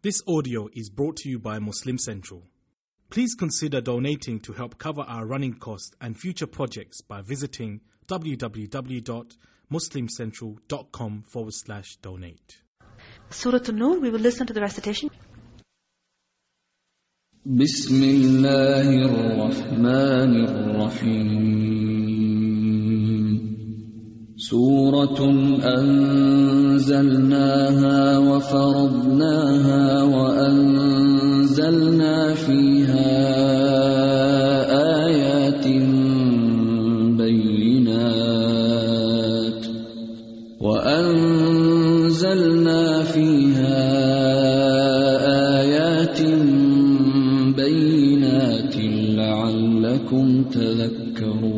This audio is brought to you by Muslim Central. Please consider donating to help cover our running costs and future projects by visiting www.muslimcentral.com forward slash donate. Surah An-Nur, we will listen to the recitation. Bismillahirrahmanirrahim. سورة أنزلناها وفرضناها وأنزلنا فيها آيات بينات وأنزلنا فيها آيات بينات لعلكم تذكرون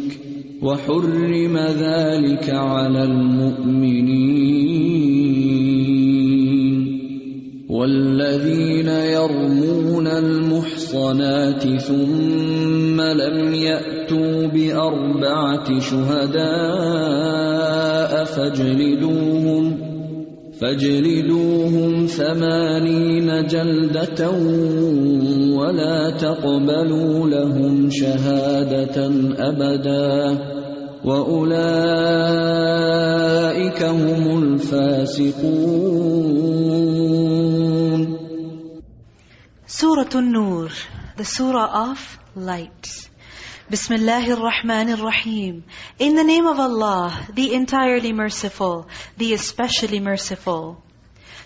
وحرم ذلك على المؤمنين والذين يرمون المحصنات ثم لم يأتوا بأربعة شهداء فاجلدوهم فاجلدوهم ثمانين جلدة ولا تقبلوا لهم شهادة أبدا وأولئك هم الفاسقون Surah An-Nur, the surah of light. Bismillahir Rahmanir Rahim. In the name of Allah, the entirely merciful, the especially merciful.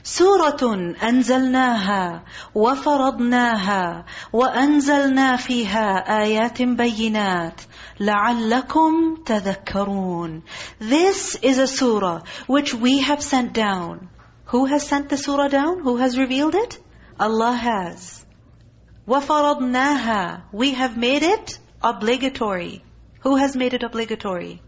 Suratun anzalnaha wa faradnaha wa anzalna fiha ayatin bayyinat la'allakum tadhakkarun. This is a surah which we have sent down. Who has sent the surah down? Who has revealed it? Allah has. وَفَرَضْنَاهَا We have made it obligatory. Who has made it obligatory?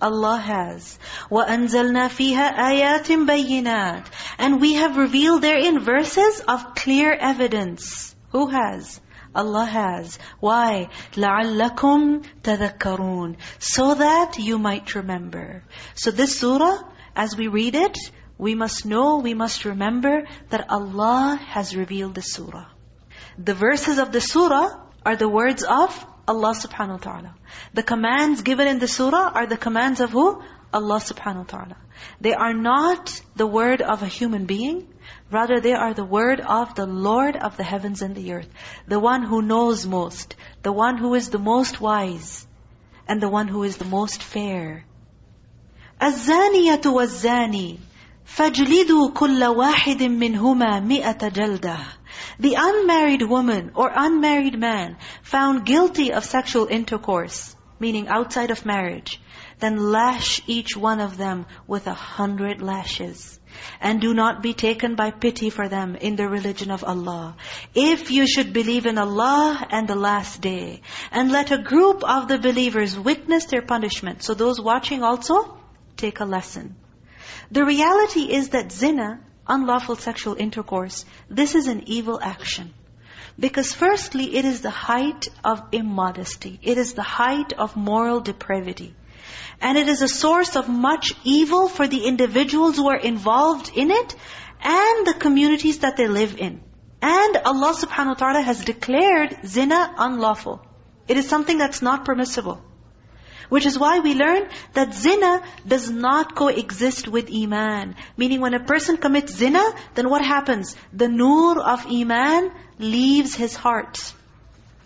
Allah has. وَأَنزَلْنَا فِيهَا آيَاتٍ بَيِّنَاتٍ And we have revealed therein verses of clear evidence. Who has? Allah has. Why? لَعَلَّكُمْ تَذَكَّرُونَ So that you might remember. So this surah, as we read it, we must know, we must remember that Allah has revealed the surah. The verses of the surah are the words of Allah subhanahu wa ta'ala. The commands given in the surah are the commands of who? Allah subhanahu wa ta'ala. They are not the word of a human being. Rather, they are the word of the Lord of the heavens and the earth. The one who knows most. The one who is the most wise. And the one who is the most fair. الزانية والزاني فَاجْلِدُوا كُلَّ وَاحِدٍ مِّنْهُمَا مِئَةَ جَلْدَةٍ The unmarried woman or unmarried man found guilty of sexual intercourse, meaning outside of marriage, then lash each one of them with a hundred lashes. And do not be taken by pity for them in the religion of Allah. If you should believe in Allah and the last day, and let a group of the believers witness their punishment. So those watching also, take a lesson. The reality is that zina, unlawful sexual intercourse, this is an evil action. Because firstly, it is the height of immodesty. It is the height of moral depravity. And it is a source of much evil for the individuals who are involved in it and the communities that they live in. And Allah subhanahu wa ta'ala has declared zina unlawful. It is something that's not permissible. Which is why we learn that zina does not coexist with iman. Meaning when a person commits zina, then what happens? The nur of iman leaves his heart.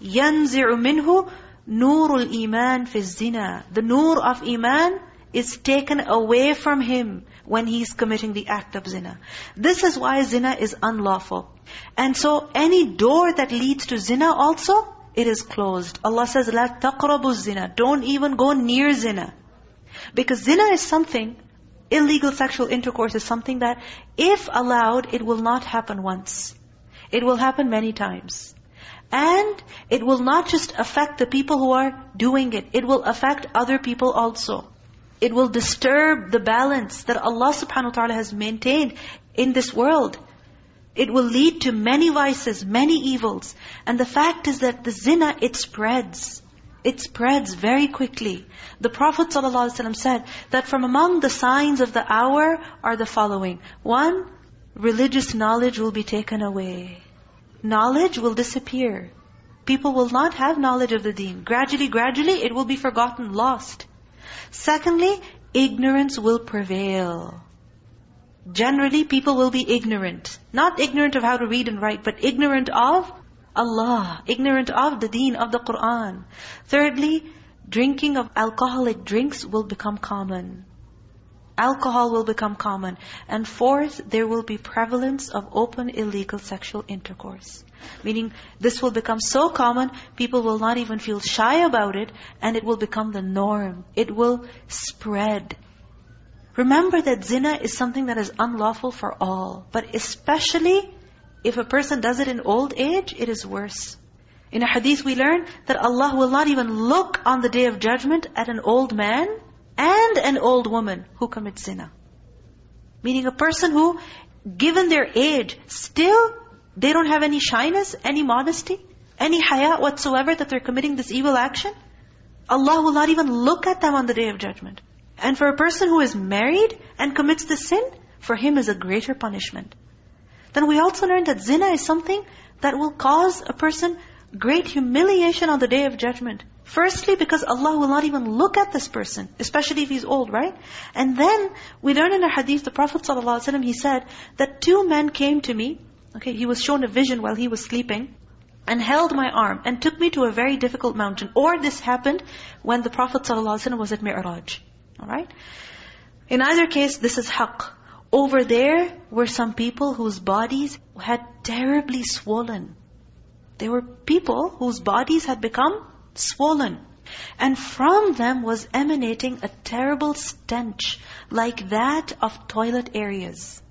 يَنْزِعُ مِنْهُ نُورُ الْإِيمَانِ فِي الزِّنَا The nur of Iman is taken away from him when he's committing the act of zina. This is why zina is unlawful. And so any door that leads to zina also, it is closed. Allah says, لا تقربوا zina." Don't even go near zina, because zina is something. Illegal sexual intercourse is something that, if allowed, it will not happen once. It will happen many times. And it will not just affect the people who are doing it. It will affect other people also. It will disturb the balance that Allah subhanahu wa ta'ala has maintained in this world. It will lead to many vices, many evils. And the fact is that the zina, it spreads. It spreads very quickly. The Prophet ﷺ said that from among the signs of the hour are the following. One, religious knowledge will be taken away. Knowledge will disappear. People will not have knowledge of the deen. Gradually, gradually, it will be forgotten, lost. Secondly, ignorance will prevail. Generally, people will be ignorant. Not ignorant of how to read and write, but ignorant of Allah. Ignorant of the deen, of the Qur'an. Thirdly, drinking of alcoholic drinks will become common. Alcohol will become common. And fourth, there will be prevalence of open illegal sexual intercourse. Meaning, this will become so common, people will not even feel shy about it, and it will become the norm. It will spread. Remember that zina is something that is unlawful for all. But especially, if a person does it in old age, it is worse. In a hadith we learn that Allah will not even look on the day of judgment at an old man and an old woman who commits zina. Meaning a person who, given their age, still they don't have any shyness, any modesty, any haya whatsoever that they're committing this evil action. Allah will not even look at them on the day of judgment. And for a person who is married and commits the sin, for him is a greater punishment. Then we also learned that zina is something that will cause a person great humiliation on the day of judgment. Firstly, because Allah will not even look at this person, especially if he's old, right? And then, we learn in a hadith, the Prophet ﷺ, he said, that two men came to me, okay, he was shown a vision while he was sleeping, and held my arm, and took me to a very difficult mountain. Or this happened when the Prophet ﷺ was at Mi'raj. Alright? In either case, this is haqq. Over there were some people whose bodies had terribly swollen. There were people whose bodies had become swollen. And from them was emanating a terrible stench like that of toilet areas.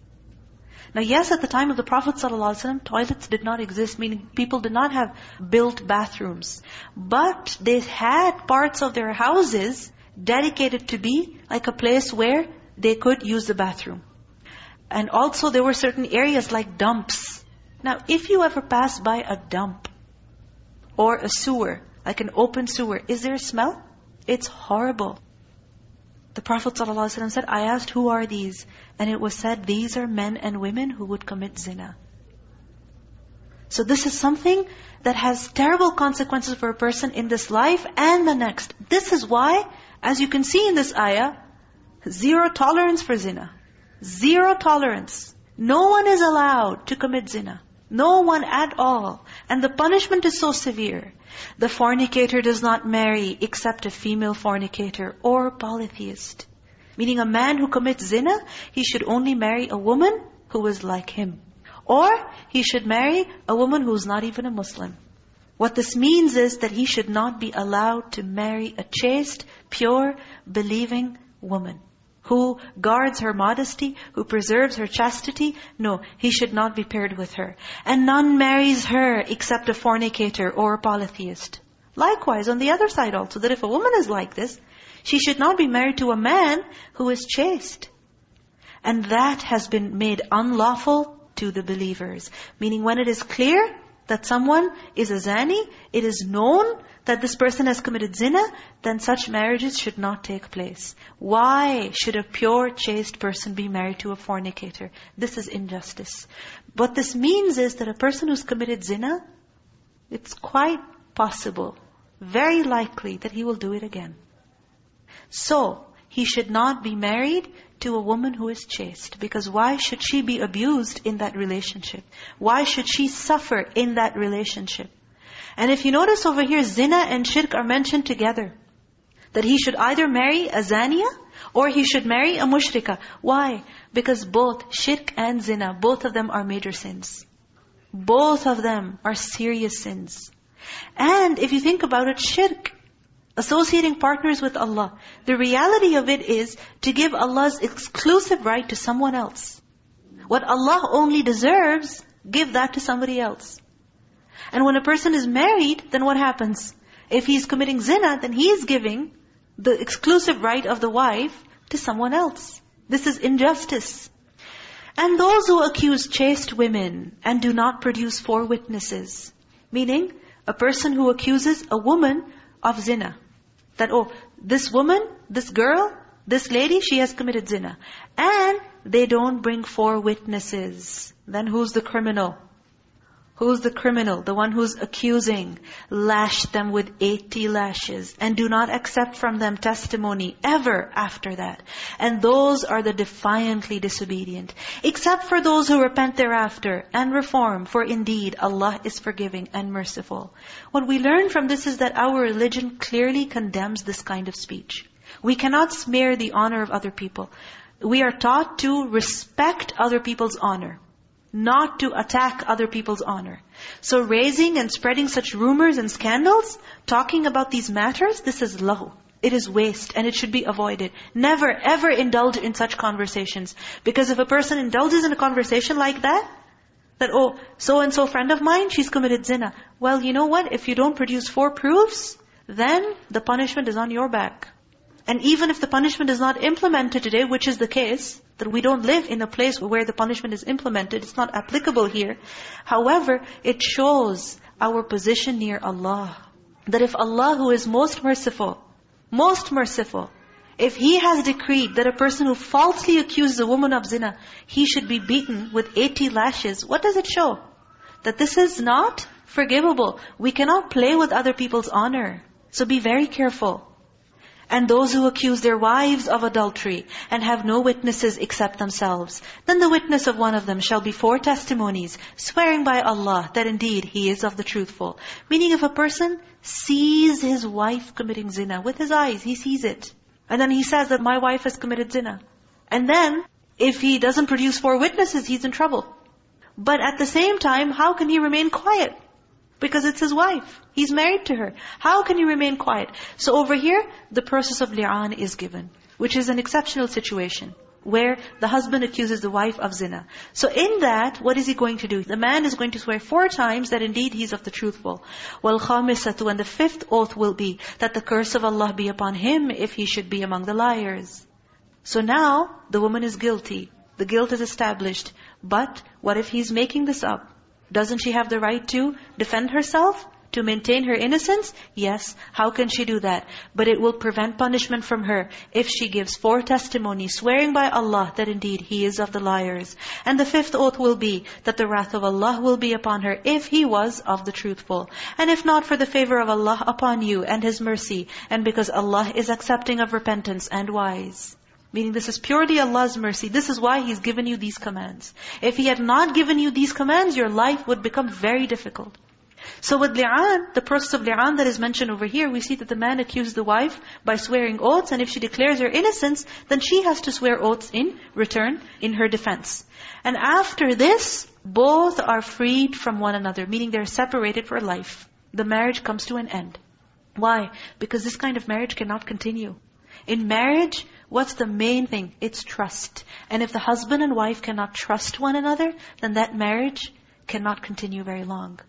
Now yes, at the time of the Prophet ﷺ, toilets did not exist, meaning people did not have built bathrooms. But they had parts of their houses dedicated to be like a place where they could use the bathroom. And also there were certain areas like dumps. Now if you ever pass by a dump or a sewer, like an open sewer. Is there a smell? It's horrible. The Prophet ﷺ said, I asked, who are these? And it was said, these are men and women who would commit zina. So this is something that has terrible consequences for a person in this life and the next. This is why, as you can see in this ayah, zero tolerance for zina. Zero tolerance. No one is allowed to commit zina. No one at all. And the punishment is so severe. The fornicator does not marry except a female fornicator or polytheist. Meaning a man who commits zina, he should only marry a woman who is like him. Or he should marry a woman who is not even a Muslim. What this means is that he should not be allowed to marry a chaste, pure, believing woman who guards her modesty, who preserves her chastity. No, he should not be paired with her. And none marries her except a fornicator or a polytheist. Likewise, on the other side also, that if a woman is like this, she should not be married to a man who is chaste. And that has been made unlawful to the believers. Meaning when it is clear that someone is a zani, it is known that this person has committed zina, then such marriages should not take place. Why should a pure, chaste person be married to a fornicator? This is injustice. What this means is that a person who's committed zina, it's quite possible, very likely that he will do it again. So, he should not be married to a woman who is chaste. Because why should she be abused in that relationship? Why should she suffer in that relationship? And if you notice over here, zina and shirk are mentioned together. That he should either marry a zaniya or he should marry a mushrika. Why? Because both shirk and zina, both of them are major sins. Both of them are serious sins. And if you think about it, shirk, associating partners with Allah, the reality of it is to give Allah's exclusive right to someone else. What Allah only deserves, give that to somebody else. And when a person is married, then what happens? If he's committing zina, then he is giving the exclusive right of the wife to someone else. This is injustice. And those who accuse chaste women and do not produce four witnesses, meaning a person who accuses a woman of zina. That, oh, this woman, this girl, this lady, she has committed zina. And they don't bring four witnesses. Then who's the criminal? Who's the criminal? The one who's accusing. Lash them with 80 lashes and do not accept from them testimony ever after that. And those are the defiantly disobedient. Except for those who repent thereafter and reform. For indeed, Allah is forgiving and merciful. What we learn from this is that our religion clearly condemns this kind of speech. We cannot smear the honor of other people. We are taught to respect other people's honor not to attack other people's honor. So raising and spreading such rumors and scandals, talking about these matters, this is low. It is waste and it should be avoided. Never ever indulge in such conversations. Because if a person indulges in a conversation like that, that, oh, so-and-so friend of mine, she's committed zina. Well, you know what? If you don't produce four proofs, then the punishment is on your back. And even if the punishment is not implemented today, which is the case, that we don't live in a place where the punishment is implemented, it's not applicable here. However, it shows our position near Allah. That if Allah who is most merciful, most merciful, if He has decreed that a person who falsely accuses a woman of zina, he should be beaten with 80 lashes, what does it show? That this is not forgivable. We cannot play with other people's honor. So be very careful. And those who accuse their wives of adultery and have no witnesses except themselves, then the witness of one of them shall be four testimonies, swearing by Allah that indeed he is of the truthful. Meaning if a person sees his wife committing zina with his eyes, he sees it. And then he says that my wife has committed zina. And then, if he doesn't produce four witnesses, he's in trouble. But at the same time, how can he remain quiet? Because it's his wife. He's married to her. How can he remain quiet? So over here, the process of li'an is given, which is an exceptional situation where the husband accuses the wife of zina. So in that, what is he going to do? The man is going to swear four times that indeed he's of the truthful. وَالْخَامِسَةُ And the fifth oath will be that the curse of Allah be upon him if he should be among the liars. So now, the woman is guilty. The guilt is established. But what if he's making this up? Doesn't she have the right to defend herself? To maintain her innocence? Yes. How can she do that? But it will prevent punishment from her if she gives four testimonies, swearing by Allah that indeed He is of the liars. And the fifth oath will be that the wrath of Allah will be upon her if He was of the truthful. And if not for the favor of Allah upon you and His mercy, and because Allah is accepting of repentance and wise. Meaning this is purely Allah's mercy. This is why He's given you these commands. If He had not given you these commands, your life would become very difficult. So with li'an, the process of li'an that is mentioned over here, we see that the man accuses the wife by swearing oaths, and if she declares her innocence, then she has to swear oaths in return, in her defense. And after this, both are freed from one another, meaning they're separated for life. The marriage comes to an end. Why? Because this kind of marriage cannot continue. In marriage, what's the main thing? It's trust. And if the husband and wife cannot trust one another, then that marriage cannot continue very long.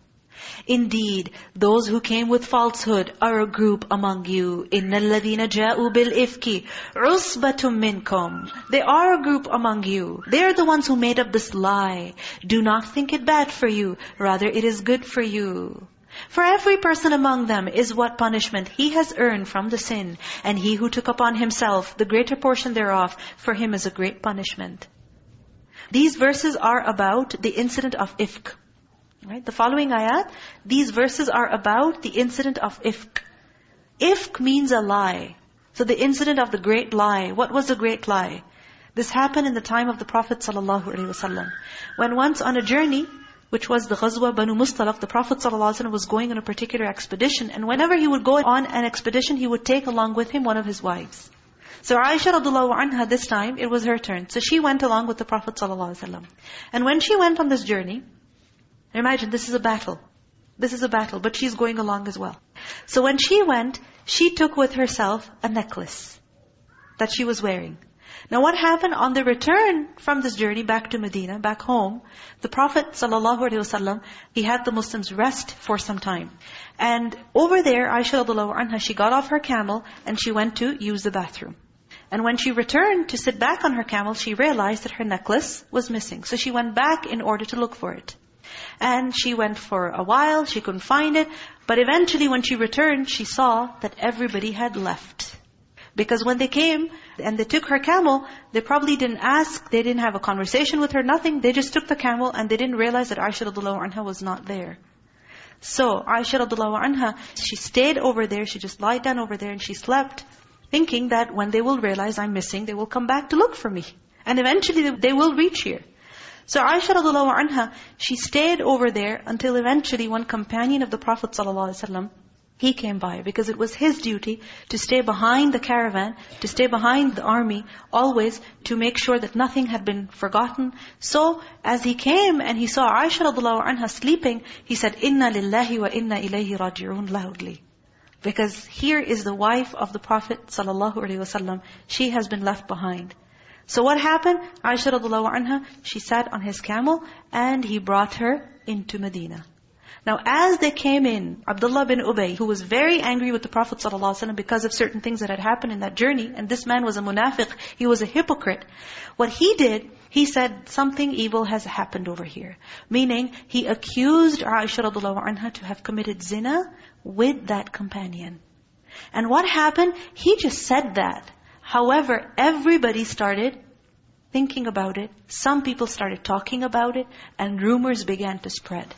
Indeed, those who came with falsehood are a group among you. إِنَّ الَّذِينَ جَاءُوا بِالْإِفْكِ عُصْبَةٌ مِّنْكُمْ They are a group among you. They are the ones who made up this lie. Do not think it bad for you. Rather, it is good for you. For every person among them is what punishment he has earned from the sin. And he who took upon himself the greater portion thereof, for him is a great punishment. These verses are about the incident of ifk. Right? The following ayat, these verses are about the incident of ifk. Ifk means a lie. So the incident of the great lie. What was the great lie? This happened in the time of the Prophet ﷺ. When once on a journey, which was the Ghazwa Banu Mustalaq, the Prophet ﷺ was going on a particular expedition. And whenever he would go on an expedition, he would take along with him one of his wives. So Aisha radiallahu anha, this time, it was her turn. So she went along with the Prophet ﷺ. And when she went on this journey, imagine this is a battle. This is a battle, but she's going along as well. So when she went, she took with herself a necklace that she was wearing. Now what happened on the return from this journey back to Medina, back home, the Prophet ﷺ, he had the Muslims rest for some time. And over there, Aisha radiallahu anha, she got off her camel and she went to use the bathroom. And when she returned to sit back on her camel, she realized that her necklace was missing. So she went back in order to look for it. And she went for a while, she couldn't find it. But eventually when she returned, she saw that everybody had left. Because when they came and they took her camel, they probably didn't ask, they didn't have a conversation with her, nothing. They just took the camel and they didn't realize that Aisha radiallahu anha was not there. So Aisha radiallahu anha, she stayed over there, she just lied down over there and she slept thinking that when they will realize I'm missing, they will come back to look for me. And eventually they will reach here. So Aisha radiallahu anha, she stayed over there until eventually one companion of the Prophet ﷺ, he came by because it was his duty to stay behind the caravan, to stay behind the army, always to make sure that nothing had been forgotten. So as he came and he saw Aisha radiallahu anha sleeping, he said, Inna lillahi wa inna ilayhi raji'un loudly. Because here is the wife of the Prophet ﷺ. She has been left behind. So what happened? Aisha radiallahu anha, she sat on his camel and he brought her into Medina. Now as they came in, Abdullah bin Ubay, who was very angry with the Prophet ﷺ because of certain things that had happened in that journey, and this man was a munafiq, he was a hypocrite. What he did, he said, something evil has happened over here. Meaning, he accused Aisha radiallahu anha to have committed zina with that companion. And what happened? He just said that. However, everybody started thinking about it. Some people started talking about it, and rumors began to spread.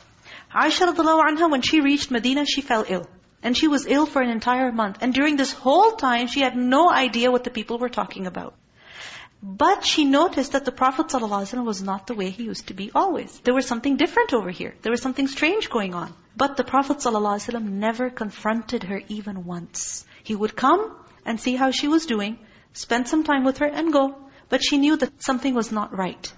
Aisha radiallahu anha, when she reached Medina, she fell ill. And she was ill for an entire month. And during this whole time, she had no idea what the people were talking about. But she noticed that the Prophet ﷺ was not the way he used to be always. There was something different over here. There was something strange going on. But the Prophet ﷺ never confronted her even once. He would come and see how she was doing, spend some time with her and go. But she knew that something was not right.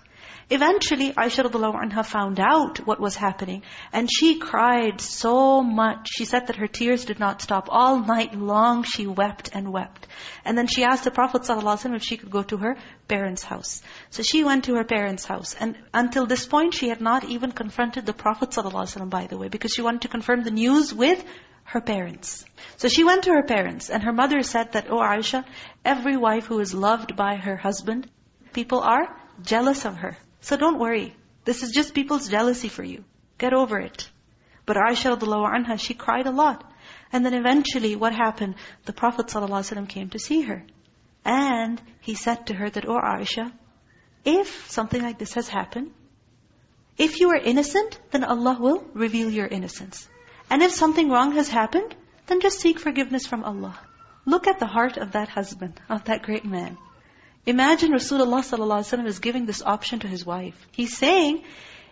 Eventually, Aisha anha found out what was happening. And she cried so much. She said that her tears did not stop. All night long she wept and wept. And then she asked the Prophet ﷺ if she could go to her parents' house. So she went to her parents' house. And until this point, she had not even confronted the Prophet ﷺ, by the way, because she wanted to confirm the news with her parents. So she went to her parents, and her mother said that, Oh Aisha, every wife who is loved by her husband, people are jealous of her. So don't worry. This is just people's jealousy for you. Get over it. But Aisha radiallahu anha, she cried a lot. And then eventually what happened? The Prophet ﷺ came to see her. And he said to her that, Oh Aisha, if something like this has happened, if you are innocent, then Allah will reveal your innocence. And if something wrong has happened, then just seek forgiveness from Allah. Look at the heart of that husband, of that great man. Imagine Rasulullah ﷺ is giving this option to his wife. He's saying,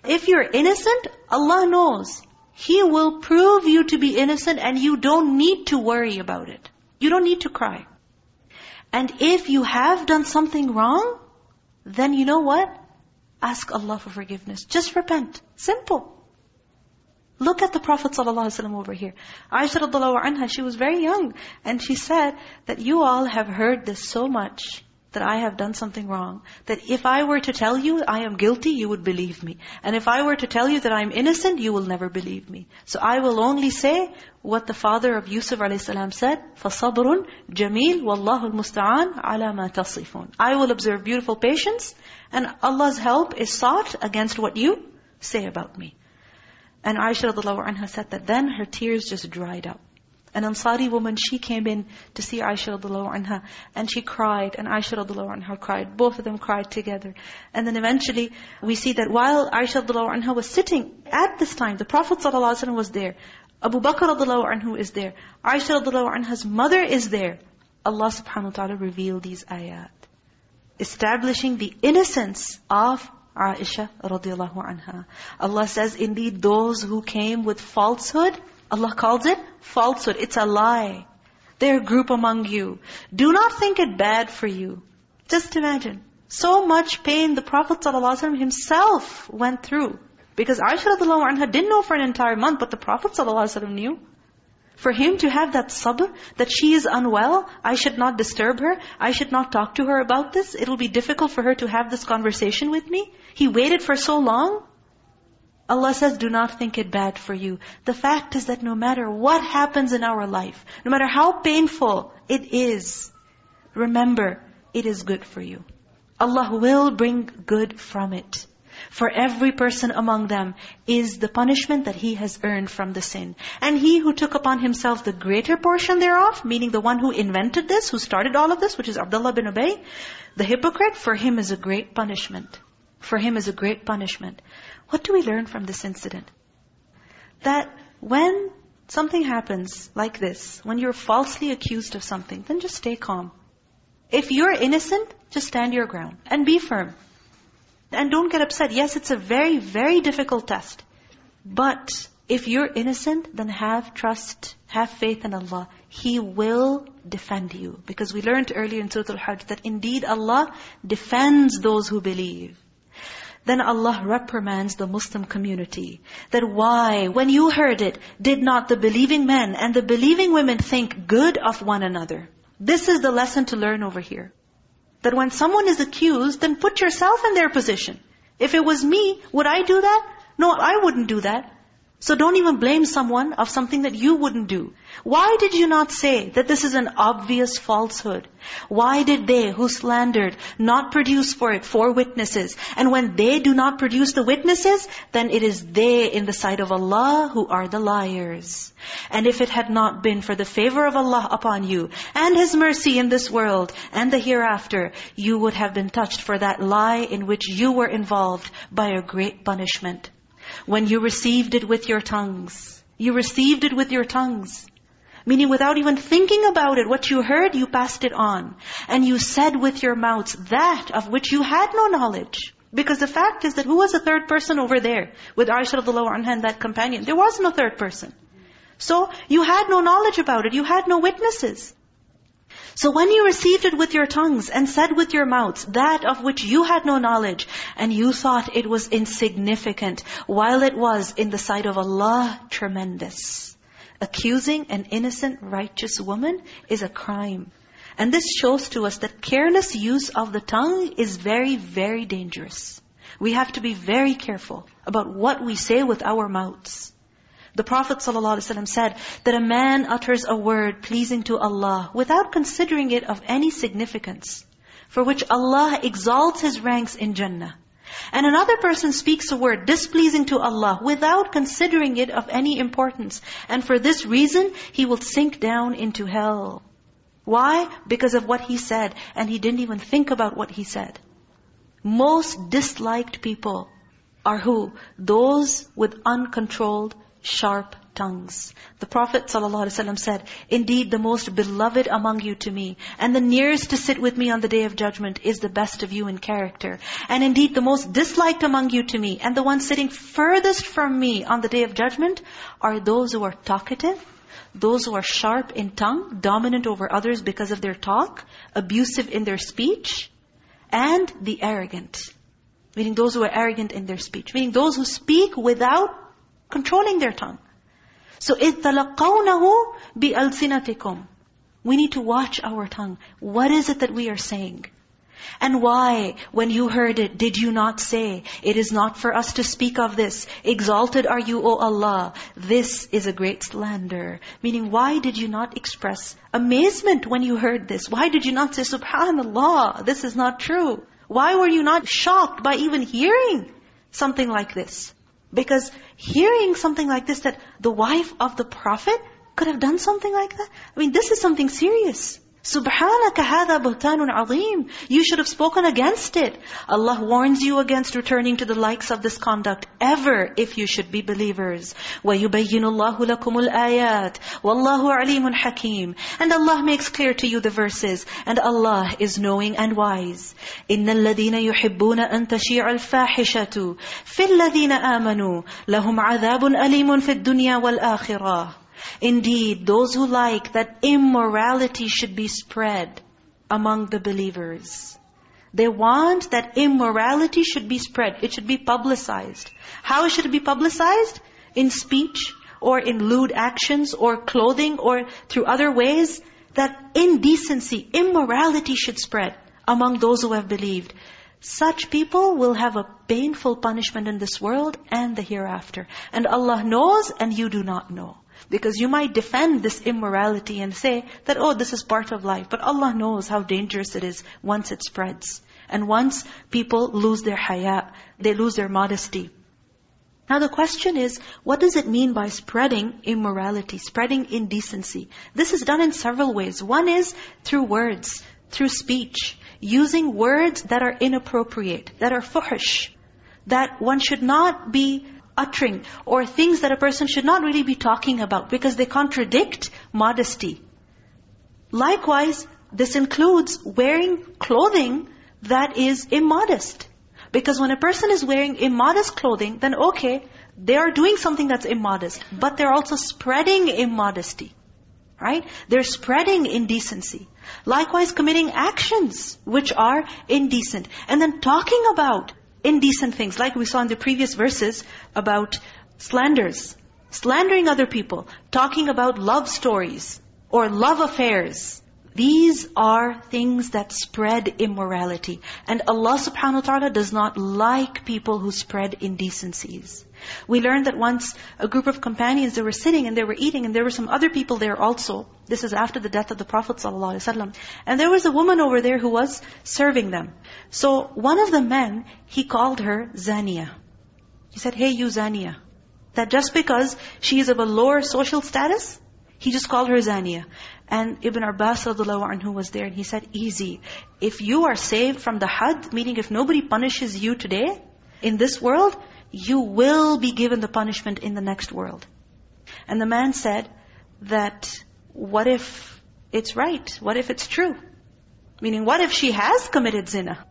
if you're innocent, Allah knows. He will prove you to be innocent and you don't need to worry about it. You don't need to cry. And if you have done something wrong, then you know what? Ask Allah for forgiveness. Just repent. Simple. Look at the Prophet ﷺ over here. Aisha radiallahu anha, she was very young. And she said that you all have heard this so much that I have done something wrong. That if I were to tell you I am guilty, you would believe me. And if I were to tell you that I am innocent, you will never believe me. So I will only say what the father of Yusuf a.s. said, فَصَبْرٌ جَمِيلٌ وَاللَّهُ الْمُسْتَعَانِ عَلَى مَا تَصِفُونَ I will observe beautiful patience, and Allah's help is sought against what you say about me. And Aisha radiallahu anha said that then her tears just dried up. An Ansari woman, she came in to see Aisha radiallahu anha and she cried and Aisha radiallahu anha cried. Both of them cried together. And then eventually we see that while Aisha radiallahu anha was sitting at this time, the Prophet ﷺ was there. Abu Bakr radiallahu anhu is there. Aisha radiallahu anha's mother is there. Allah subhanahu wa ta'ala revealed these ayat. Establishing the innocence of Aisha radiallahu anha. Allah says, indeed those who came with falsehood, Allah calls it falsehood. It's a lie. They're a group among you. Do not think it bad for you. Just imagine. So much pain the Prophet ﷺ himself went through. Because Aisha radiallahu didn't know for an entire month, but the Prophet ﷺ knew. For him to have that sabr, that she is unwell, I should not disturb her, I should not talk to her about this, it'll be difficult for her to have this conversation with me. He waited for so long. Allah says, do not think it bad for you. The fact is that no matter what happens in our life, no matter how painful it is, remember, it is good for you. Allah will bring good from it. For every person among them is the punishment that he has earned from the sin. And he who took upon himself the greater portion thereof, meaning the one who invented this, who started all of this, which is Abdullah bin Ubay, the hypocrite, for him is a great punishment. For him is a great punishment. What do we learn from this incident? That when something happens like this, when you're falsely accused of something, then just stay calm. If you're innocent, just stand your ground and be firm. And don't get upset. Yes, it's a very, very difficult test. But if you're innocent, then have trust, have faith in Allah. He will defend you. Because we learned earlier in Surah Al-Hajj that indeed Allah defends those who believe. Then Allah reprimands the Muslim community. That why, when you heard it, did not the believing men and the believing women think good of one another? This is the lesson to learn over here. That when someone is accused, then put yourself in their position. If it was me, would I do that? No, I wouldn't do that. So don't even blame someone of something that you wouldn't do. Why did you not say that this is an obvious falsehood? Why did they who slandered not produce for it four witnesses? And when they do not produce the witnesses, then it is they in the sight of Allah who are the liars. And if it had not been for the favor of Allah upon you and His mercy in this world and the hereafter, you would have been touched for that lie in which you were involved by a great punishment. When you received it with your tongues. You received it with your tongues. Meaning without even thinking about it, what you heard, you passed it on. And you said with your mouths that of which you had no knowledge. Because the fact is that who was the third person over there? With Aisha radiallahu anha and that companion. There was no third person. So you had no knowledge about it. You had no witnesses. So when you received it with your tongues and said with your mouths that of which you had no knowledge and you thought it was insignificant while it was in the sight of Allah tremendous. Accusing an innocent righteous woman is a crime. And this shows to us that careless use of the tongue is very, very dangerous. We have to be very careful about what we say with our mouths. The Prophet ﷺ said that a man utters a word pleasing to Allah without considering it of any significance, for which Allah exalts his ranks in Jannah. And another person speaks a word displeasing to Allah without considering it of any importance. And for this reason, he will sink down into hell. Why? Because of what he said. And he didn't even think about what he said. Most disliked people are who? Those with uncontrolled sharp tongues. The Prophet ﷺ said, Indeed, the most beloved among you to me, and the nearest to sit with me on the Day of Judgment is the best of you in character. And indeed, the most disliked among you to me, and the one sitting furthest from me on the Day of Judgment, are those who are talkative, those who are sharp in tongue, dominant over others because of their talk, abusive in their speech, and the arrogant. Meaning those who are arrogant in their speech. Meaning those who speak without controlling their tongue. So إِذْ تَلَقَّوْنَهُ بِأَلْسِنَتِكُمْ We need to watch our tongue. What is it that we are saying? And why, when you heard it, did you not say, It is not for us to speak of this. Exalted are you, O Allah. This is a great slander. Meaning, why did you not express amazement when you heard this? Why did you not say, Subhanallah, this is not true? Why were you not shocked by even hearing something like this? Because hearing something like this, that the wife of the Prophet could have done something like that. I mean, this is something serious. Subhanaka hada buhtanun azim. You should have spoken against it. Allah warns you against returning to the likes of this conduct ever if you should be believers. وَيُبَيِّنُ اللَّهُ لَكُمُ الْآيَاتِ وَاللَّهُ عَلِيمٌ حَكِيمٌ And Allah makes clear to you the verses. And Allah is knowing and wise. إِنَّ الَّذِينَ يُحِبُّونَ أَن تَشِيعَ الْفَاحِشَةُ فِي الَّذِينَ آمَنُوا لَهُمْ عَذَابٌ أَلِيمٌ فِي الدُّنْيَا وَالْآخِرَةِ Indeed, those who like that immorality should be spread among the believers. They want that immorality should be spread. It should be publicized. How should it be publicized? In speech or in lewd actions or clothing or through other ways. That indecency, immorality should spread among those who have believed. Such people will have a painful punishment in this world and the hereafter. And Allah knows and you do not know. Because you might defend this immorality and say that, oh, this is part of life. But Allah knows how dangerous it is once it spreads. And once people lose their haya, they lose their modesty. Now the question is, what does it mean by spreading immorality, spreading indecency? This is done in several ways. One is through words, through speech, using words that are inappropriate, that are fuhush, that one should not be uttering or things that a person should not really be talking about because they contradict modesty. Likewise, this includes wearing clothing that is immodest. Because when a person is wearing immodest clothing, then okay, they are doing something that's immodest. But they're also spreading immodesty. Right? They're spreading indecency. Likewise, committing actions which are indecent. And then talking about indecent things, like we saw in the previous verses about slanders, slandering other people, talking about love stories or love affairs. These are things that spread immorality. And Allah subhanahu wa ta'ala does not like people who spread indecencies. We learned that once a group of companions, they were sitting and they were eating and there were some other people there also. This is after the death of the Prophet ﷺ. And there was a woman over there who was serving them. So one of the men, he called her Zania. He said, hey you Zania. That just because she is of a lower social status, he just called her Zania. And Ibn Abbas anhu was there and he said, easy. If you are saved from the hadd, meaning if nobody punishes you today, in this world, you will be given the punishment in the next world. And the man said that, what if it's right? What if it's true? Meaning, what if she has committed zina?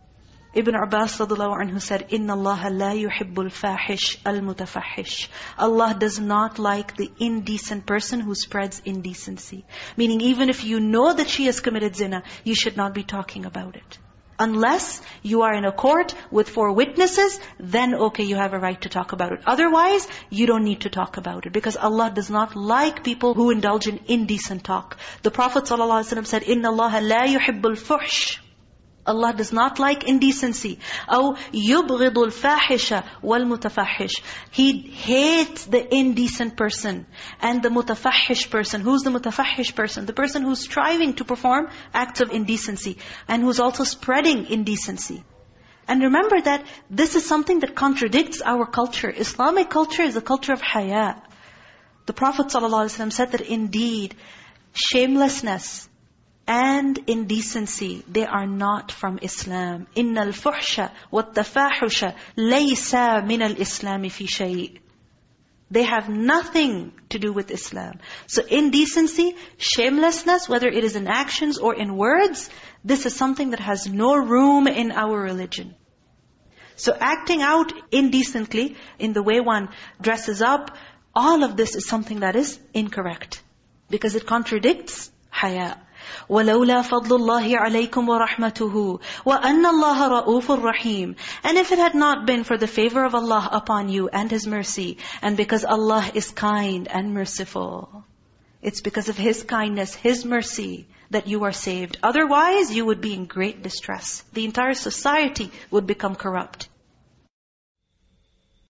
Ibn Abbas radiallahu said, "Inna Allah la yuhibbul fahish al mutafahish." Allah does not like the indecent person who spreads indecency. Meaning, even if you know that she has committed zina, you should not be talking about it. Unless you are in a court with four witnesses, then okay, you have a right to talk about it. Otherwise, you don't need to talk about it. Because Allah does not like people who indulge in indecent talk. The Prophet ﷺ said, إِنَّ اللَّهَ لَا يُحِبُّ الْفُحْشِ Allah does not like indecency. أو يبغض الفاحش والمتفحش. He hates the indecent person and the mutafahish person. Who's the mutafahish person? The person who's striving to perform acts of indecency and who's also spreading indecency. And remember that this is something that contradicts our culture. Islamic culture is a culture of haya. The Prophet ﷺ said that indeed, shamelessness, and indecency, they are not from Islam. إِنَّ الْفُحْشَ وَالتَّفَاحُشَ لَيْسَ مِنَ الْإِسْلَامِ فِي شَيْءٍ They have nothing to do with Islam. So indecency, shamelessness, whether it is in actions or in words, this is something that has no room in our religion. So acting out indecently in the way one dresses up, all of this is something that is incorrect. Because it contradicts haya. وَلَوْلَا فَضْلُ اللَّهِ عَلَيْكُمْ وَرَحْمَتُهُ وَأَنَّ اللَّهَ رَؤُوفٌ رَحِيمٌ And if it had not been for the favor of Allah upon you and His mercy, and because Allah is kind and merciful, it's because of His kindness, His mercy, that you are saved. Otherwise, you would be in great distress. The entire society would become corrupt.